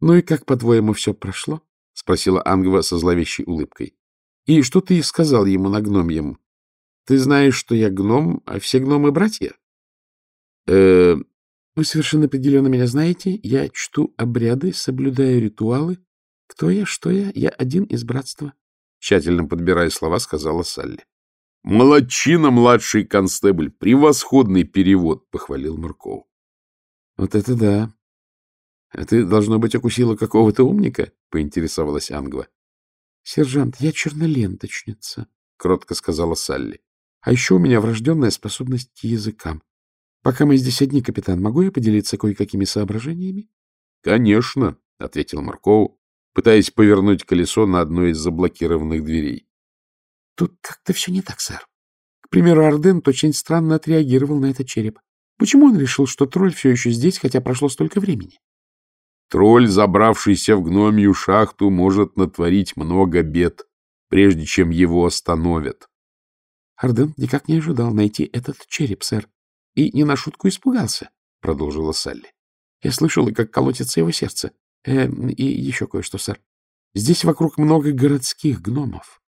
«Ну и как, по-твоему, все прошло?» — спросила Ангва со зловещей улыбкой. «И что ты сказал ему на гномьем? Ты знаешь, что я гном, а все гномы — братья?» э -э «Вы совершенно определенно меня знаете. Я чту обряды, соблюдаю ритуалы. Кто я, что я? Я один из братства», — тщательно подбирая слова, сказала Салли. «Молодчина, младший констебль! Превосходный перевод!» — похвалил Мурков. «Вот это да!» Это должно быть окусило какого-то умника, — поинтересовалась Ангва. — Сержант, я черноленточница, — кротко сказала Салли. — А еще у меня врожденная способность к языкам. Пока мы здесь одни, капитан, могу я поделиться кое-какими соображениями? — Конечно, — ответил Марков, пытаясь повернуть колесо на одной из заблокированных дверей. — Тут как-то все не так, сэр. К примеру, Арден очень странно отреагировал на этот череп. Почему он решил, что тролль все еще здесь, хотя прошло столько времени? Тролль, забравшийся в гномию шахту, может натворить много бед, прежде чем его остановят. Арден никак не ожидал найти этот череп, сэр, и не на шутку испугался, — продолжила Салли. Я слышала, как колотится его сердце. Э, и еще кое-что, сэр. Здесь вокруг много городских гномов.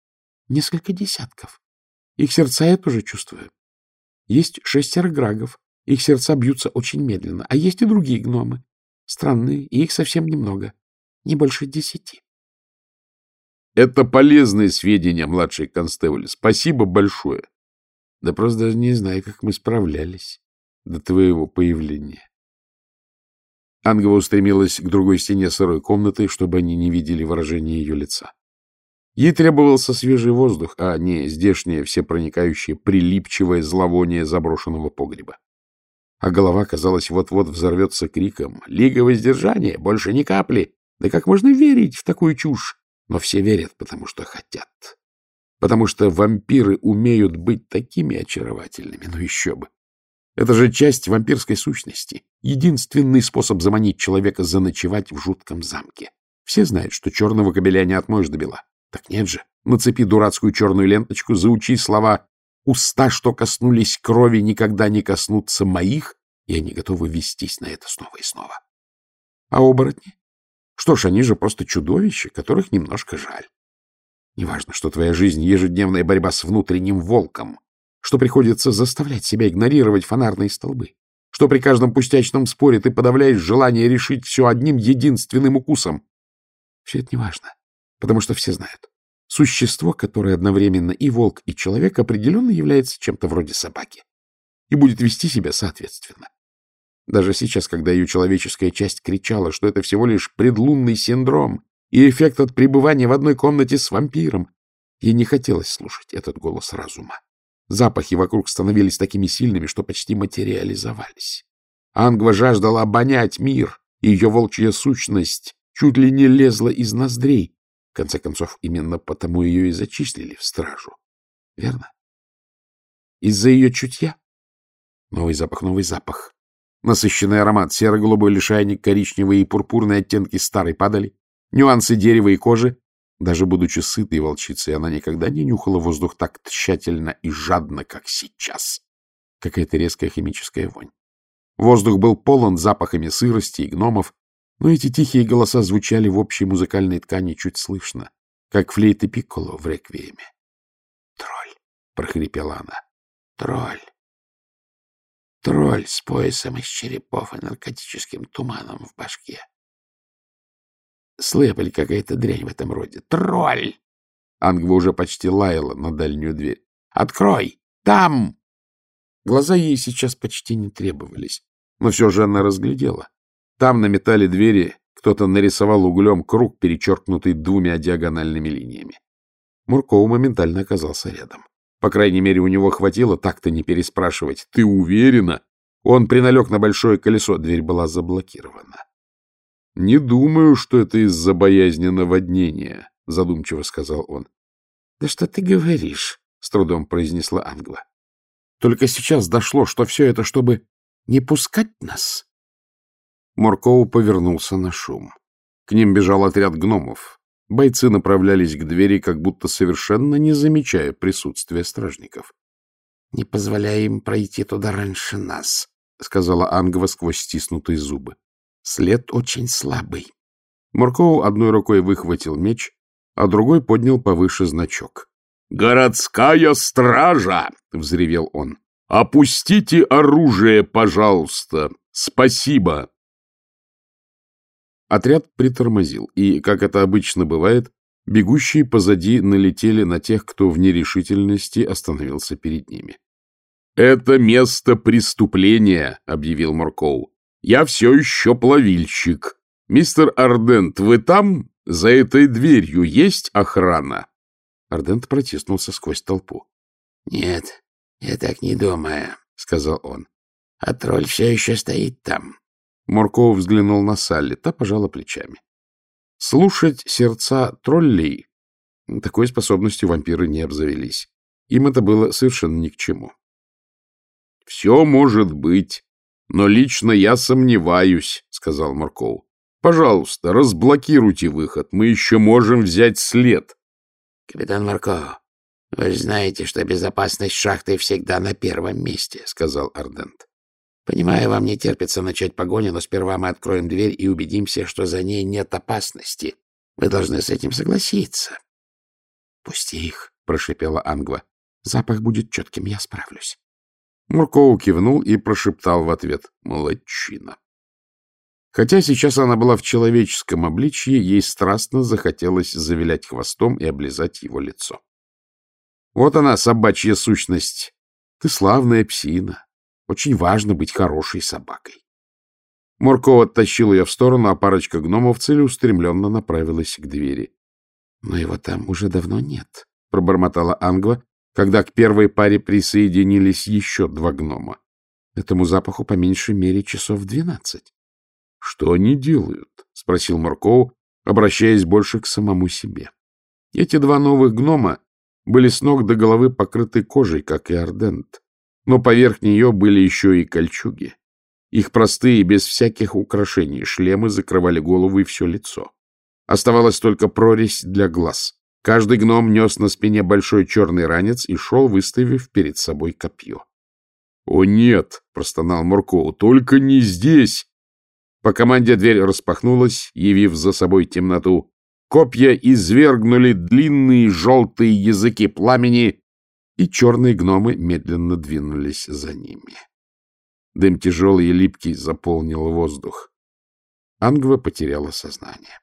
Несколько десятков. Их сердца я тоже чувствую. Есть шестеро грагов. Их сердца бьются очень медленно. А есть и другие гномы. Странные, и их совсем немного. Не больше десяти. Это полезные сведения, младший констебль. Спасибо большое. Да просто даже не знаю, как мы справлялись до твоего появления. Ангова устремилась к другой стене сырой комнаты, чтобы они не видели выражения ее лица. Ей требовался свежий воздух, а не здешнее всепроникающее прилипчивое зловоние заброшенного погреба а голова, казалось, вот-вот взорвется криком. «Лиговое сдержание! Больше ни капли! Да как можно верить в такую чушь?» Но все верят, потому что хотят. Потому что вампиры умеют быть такими очаровательными, ну еще бы. Это же часть вампирской сущности. Единственный способ заманить человека заночевать в жутком замке. Все знают, что черного кобеля не отмоешь до бела. Так нет же. Нацепи дурацкую черную ленточку, заучи слова уста, что коснулись крови, никогда не коснутся моих, и они готовы вестись на это снова и снова. А оборотни? Что ж, они же просто чудовища, которых немножко жаль. Неважно, что твоя жизнь — ежедневная борьба с внутренним волком, что приходится заставлять себя игнорировать фонарные столбы, что при каждом пустячном споре ты подавляешь желание решить все одним единственным укусом. Все это неважно, потому что все знают. Существо, которое одновременно и волк, и человек, определенно является чем-то вроде собаки и будет вести себя соответственно. Даже сейчас, когда ее человеческая часть кричала, что это всего лишь предлунный синдром и эффект от пребывания в одной комнате с вампиром, ей не хотелось слушать этот голос разума. Запахи вокруг становились такими сильными, что почти материализовались. Ангва жаждала обонять мир, и ее волчья сущность чуть ли не лезла из ноздрей, в конце концов, именно потому ее и зачислили в стражу. Верно? Из-за ее чутья? Новый запах, новый запах. Насыщенный аромат, серо-голубой лишайник, коричневые и пурпурные оттенки старой падали, нюансы дерева и кожи. Даже будучи сытой волчицей, она никогда не нюхала воздух так тщательно и жадно, как сейчас. Какая-то резкая химическая вонь. Воздух был полон запахами сырости и гномов, но эти тихие голоса звучали в общей музыкальной ткани чуть слышно, как флейты Пикколо в реквиеме. «Тролль!» — прохрипела она. «Тролль! Тролль с поясом из черепов и наркотическим туманом в башке!» Слэп какая-то дрянь в этом роде. Тролль! Ангва уже почти лаяла на дальнюю дверь. Открой! Там! Глаза ей сейчас почти не требовались, но все же она разглядела, там на металле двери кто-то нарисовал углем круг, перечеркнутый двумя диагональными линиями. Муркоу моментально оказался рядом. По крайней мере, у него хватило так-то не переспрашивать. «Ты уверена?» Он приналег на большое колесо, дверь была заблокирована. — Не думаю, что это из-за боязни наводнения, — задумчиво сказал он. — Да что ты говоришь, — с трудом произнесла Ангва. — Только сейчас дошло, что все это, чтобы не пускать нас. Муркоу повернулся на шум. К ним бежал отряд гномов. Бойцы направлялись к двери, как будто совершенно не замечая присутствия стражников. — Не позволяй им пройти туда раньше нас, — сказала Ангва сквозь стиснутые зубы. — След очень слабый. Муркоу одной рукой выхватил меч, а другой поднял повыше значок. — Городская стража! — взревел он. — Опустите оружие, пожалуйста! Спасибо! Отряд притормозил, и, как это обычно бывает, бегущие позади налетели на тех, кто в нерешительности остановился перед ними. «Это место преступления», — объявил Муркоу. «Я все еще плавильщик. Мистер Ардент, вы там? За этой дверью есть охрана?» Ардент протиснулся сквозь толпу. «Нет, я так не думаю», — сказал он. «А тролль все еще стоит там. Мурков взглянул на Салли, та пожала плечами. Слушать сердца троллей такой способностью вампиры не обзавелись. Им это было совершенно ни к чему. — Все может быть, но лично я сомневаюсь, — сказал Марков. — Пожалуйста, разблокируйте выход, мы еще можем взять след. — Капитан Морков, вы знаете, что безопасность шахты всегда на первом месте, — сказал Ардент. Понимаю, вам не терпится начать погоню, но сперва мы откроем дверь и убедимся, что за ней нет опасности. Вы должны с этим согласиться. — Пусти их, — прошипела Ангва. — Запах будет четким, я справлюсь. Муркоу кивнул и прошептал в ответ. — Молодчина. Хотя сейчас она была в человеческом обличье, ей страстно захотелось завилять хвостом и облизать его лицо. — Вот она, собачья сущность. Ты славная псина, очень важно быть хорошей собакой. Морков оттащил ее в сторону, а парочка гномов целеустремленно направилась к двери. — Но его там уже давно нет, — пробормотала Ангва, когда к первой паре присоединились еще два гнома. Этому запаху по меньшей мере часов двенадцать. — Что они делают? — спросил Морков, обращаясь больше к самому себе. Эти два новых гнома были с ног до головы покрыты кожей, как и Ардент но поверх нее были еще и кольчуги. Их простые, без всяких украшений, шлемы закрывали голову и все лицо. Оставалась только прорезь для глаз. Каждый гном нес на спине большой черный ранец и шел, выставив перед собой копье. — О нет! — простонал Муркоу. — Только не здесь! По команде дверь распахнулась, явив за собой темноту. Копья извергнули длинные желтые языки пламени — и черные гномы медленно двинулись за ними. Дым тяжелый и липкий заполнил воздух. Ангва потеряла сознание.